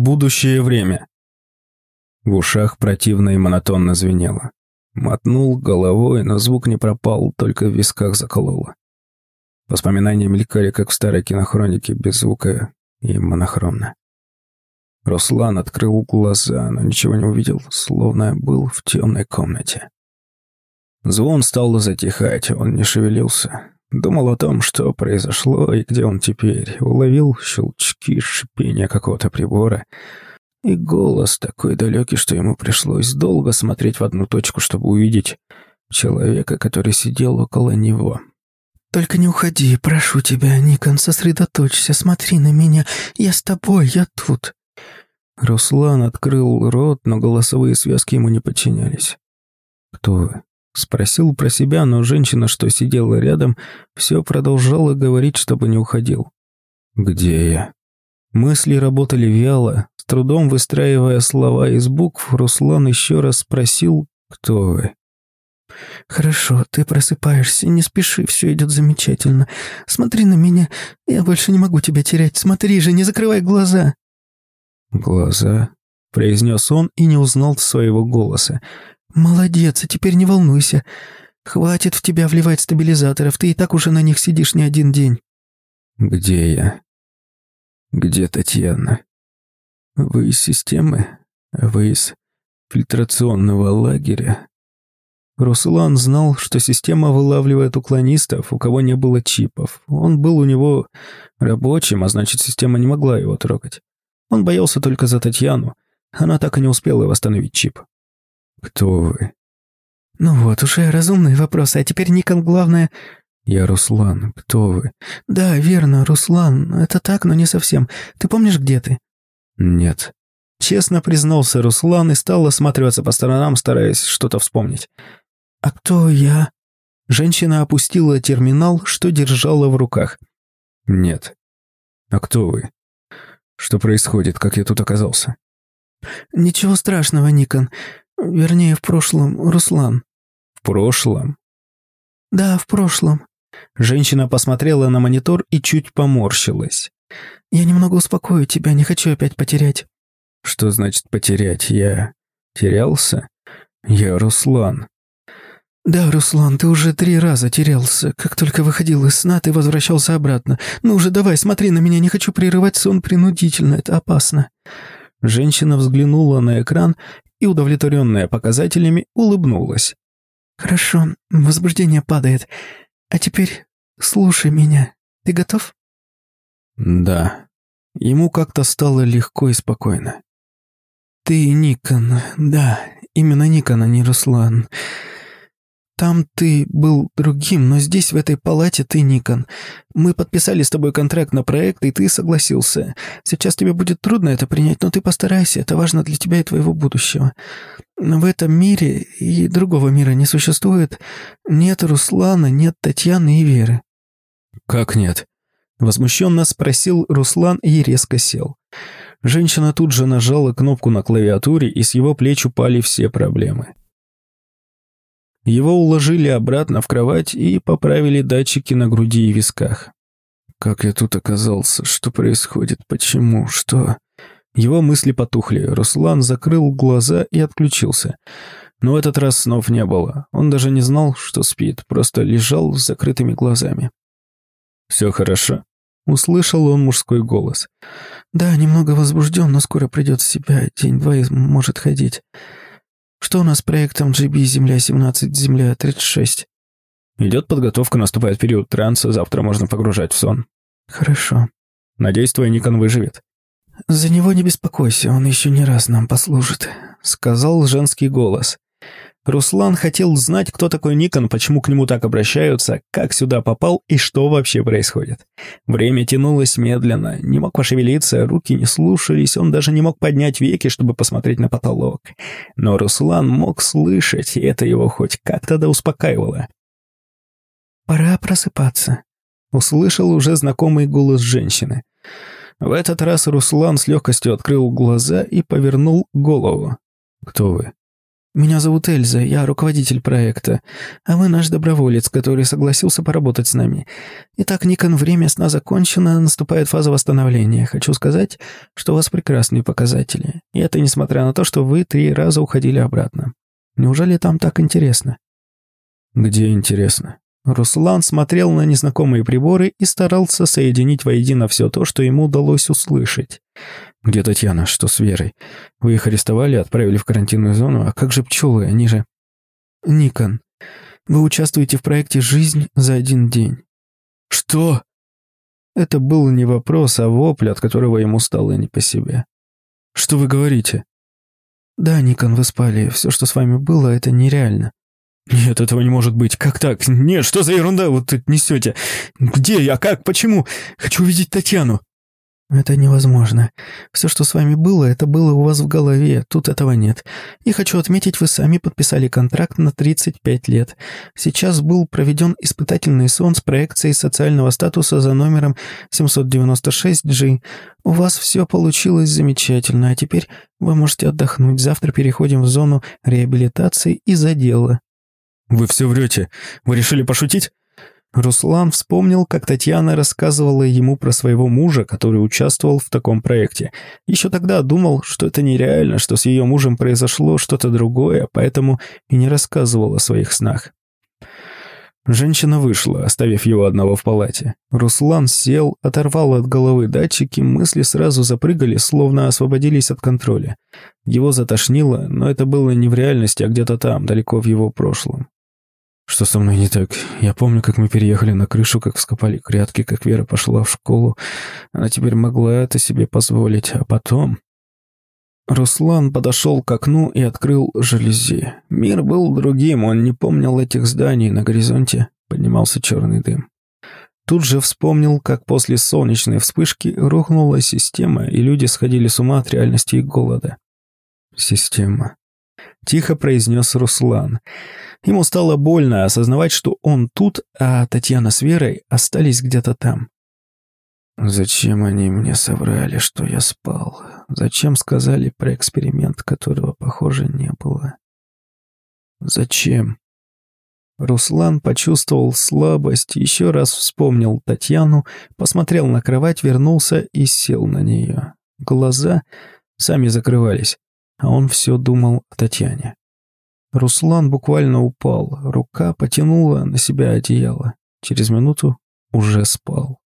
Будущее время. В ушах противно и монотонно звенело. Мотнул головой, но звук не пропал, только в висках закололо. Воспоминания мелькали, как в старой кинохронике, без звука и монохромно. Руслан открыл глаза, но ничего не увидел, словно был в темной комнате. Звон стал затихать, он не шевелился. Думал о том, что произошло и где он теперь. Уловил щелчки, шипение какого-то прибора. И голос такой далекий, что ему пришлось долго смотреть в одну точку, чтобы увидеть человека, который сидел около него. «Только не уходи, прошу тебя, Никон, сосредоточься, смотри на меня. Я с тобой, я тут». Руслан открыл рот, но голосовые связки ему не подчинялись. «Кто вы?» Спросил про себя, но женщина, что сидела рядом, все продолжала говорить, чтобы не уходил. «Где я?» Мысли работали вяло, с трудом выстраивая слова из букв, Руслан еще раз спросил, кто вы. «Хорошо, ты просыпаешься, не спеши, все идет замечательно. Смотри на меня, я больше не могу тебя терять. Смотри же, не закрывай глаза». «Глаза?» – произнес он и не узнал своего голоса. «Молодец, а теперь не волнуйся. Хватит в тебя вливать стабилизаторов, ты и так уже на них сидишь не один день». «Где я? Где Татьяна? Вы из системы? Вы из фильтрационного лагеря?» Руслан знал, что система вылавливает уклонистов, у кого не было чипов. Он был у него рабочим, а значит, система не могла его трогать. Он боялся только за Татьяну. Она так и не успела восстановить чип. «Кто вы?» «Ну вот, уже разумные вопросы, а теперь, Никон, главное...» «Я Руслан. Кто вы?» «Да, верно, Руслан. Это так, но не совсем. Ты помнишь, где ты?» «Нет». Честно признался Руслан и стал осматриваться по сторонам, стараясь что-то вспомнить. «А кто я?» Женщина опустила терминал, что держала в руках. «Нет». «А кто вы? Что происходит? Как я тут оказался?» «Ничего страшного, Никон. Вернее, в прошлом, Руслан. В прошлом? Да, в прошлом. Женщина посмотрела на монитор и чуть поморщилась. Я немного успокою тебя, не хочу опять потерять. Что значит потерять? Я терялся? Я Руслан. Да, Руслан, ты уже три раза терялся. Как только выходил из сна, ты возвращался обратно. Ну уже давай, смотри на меня, не хочу прерывать сон принудительно, это опасно. Женщина взглянула на экран и, удовлетворенная показателями, улыбнулась. «Хорошо, возбуждение падает. А теперь слушай меня. Ты готов?» «Да». Ему как-то стало легко и спокойно. «Ты Никон, да, именно Никон, а не Руслан. Там ты был другим, но здесь, в этой палате, ты Никон. Мы подписали с тобой контракт на проект, и ты согласился. Сейчас тебе будет трудно это принять, но ты постарайся, это важно для тебя и твоего будущего. В этом мире и другого мира не существует. Нет Руслана, нет Татьяны и Веры». «Как нет?» Возмущенно спросил Руслан и резко сел. Женщина тут же нажала кнопку на клавиатуре, и с его плеч упали все проблемы. Его уложили обратно в кровать и поправили датчики на груди и висках. Как я тут оказался? Что происходит? Почему? Что? Его мысли потухли. Руслан закрыл глаза и отключился. Но в этот раз снов не было. Он даже не знал, что спит, просто лежал с закрытыми глазами. «Все хорошо?» Услышал он мужской голос. «Да, немного возбужден, но скоро придет в себя. День-два и может ходить. Что у нас с проектом GB Земля-17, Земля-36? Идет подготовка, наступает период транса, завтра можно погружать в сон. Хорошо. Надеюсь, твой Никон выживет. За него не беспокойся, он еще не раз нам послужит, сказал женский голос. Руслан хотел знать, кто такой Никон, почему к нему так обращаются, как сюда попал и что вообще происходит. Время тянулось медленно, не мог пошевелиться, руки не слушались, он даже не мог поднять веки, чтобы посмотреть на потолок. Но Руслан мог слышать, и это его хоть как-то да успокаивало. «Пора просыпаться», — услышал уже знакомый голос женщины. В этот раз Руслан с легкостью открыл глаза и повернул голову. «Кто вы?» Меня зовут Эльза, я руководитель проекта, а вы наш доброволец, который согласился поработать с нами. Итак, Никон, время сна закончено, наступает фаза восстановления. Хочу сказать, что у вас прекрасные показатели. И это несмотря на то, что вы три раза уходили обратно. Неужели там так интересно? Где интересно? Руслан смотрел на незнакомые приборы и старался соединить воедино все то, что ему удалось услышать. «Где Татьяна? Что с Верой? Вы их арестовали, отправили в карантинную зону, а как же пчелы? Они же...» «Никон, вы участвуете в проекте «Жизнь за один день». «Что?» Это был не вопрос, а вопль, от которого ему стало не по себе. «Что вы говорите?» «Да, Никон, вы спали. Все, что с вами было, это нереально. «Нет, этого не может быть. Как так? Нет, что за ерунда вы тут несете? Где я? Как? Почему? Хочу увидеть Татьяну». «Это невозможно. Все, что с вами было, это было у вас в голове. Тут этого нет. И хочу отметить, вы сами подписали контракт на 35 лет. Сейчас был проведен испытательный сон с проекцией социального статуса за номером 796G. У вас все получилось замечательно, а теперь вы можете отдохнуть. Завтра переходим в зону реабилитации и за дело». «Вы все врете. Вы решили пошутить?» Руслан вспомнил, как Татьяна рассказывала ему про своего мужа, который участвовал в таком проекте. Еще тогда думал, что это нереально, что с ее мужем произошло что-то другое, поэтому и не рассказывал о своих снах. Женщина вышла, оставив его одного в палате. Руслан сел, оторвал от головы датчики, мысли сразу запрыгали, словно освободились от контроля. Его затошнило, но это было не в реальности, а где-то там, далеко в его прошлом. Что со мной не так? Я помню, как мы переехали на крышу, как вскопали грядки, как Вера пошла в школу. Она теперь могла это себе позволить, а потом... Руслан подошел к окну и открыл жалюзи. Мир был другим, он не помнил этих зданий, на горизонте поднимался черный дым. Тут же вспомнил, как после солнечной вспышки рухнула система, и люди сходили с ума от реальности и голода. Система. Тихо произнес Руслан. Ему стало больно осознавать, что он тут, а Татьяна с Верой остались где-то там. Зачем они мне соврали, что я спал? Зачем сказали про эксперимент, которого, похоже, не было? Зачем? Руслан почувствовал слабость, еще раз вспомнил Татьяну, посмотрел на кровать, вернулся и сел на нее. Глаза сами закрывались а он все думал о Татьяне. Руслан буквально упал, рука потянула на себя одеяло. Через минуту уже спал.